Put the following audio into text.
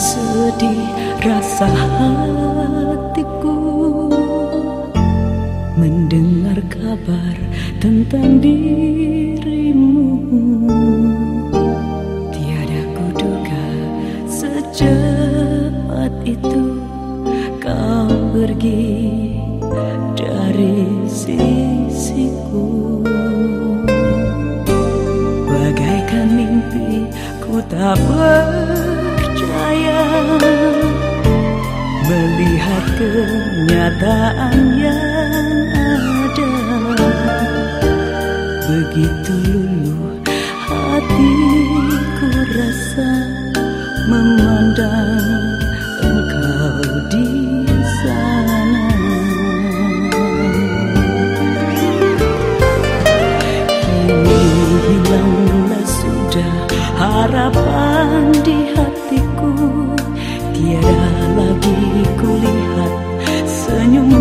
sedih rasa hatiku. Mendengar kabar tentang dirimu. Tiada kuduga secepat itu Kau pergi dari sisiku. Bagaikan mimpi ku tak percaya Melihat kenyataan yang ada. Begitu luluh hatiku rasa Memandang engkau di sana. Hilanglah sudah harapan di hatiku Tiada lagi kulihat senyum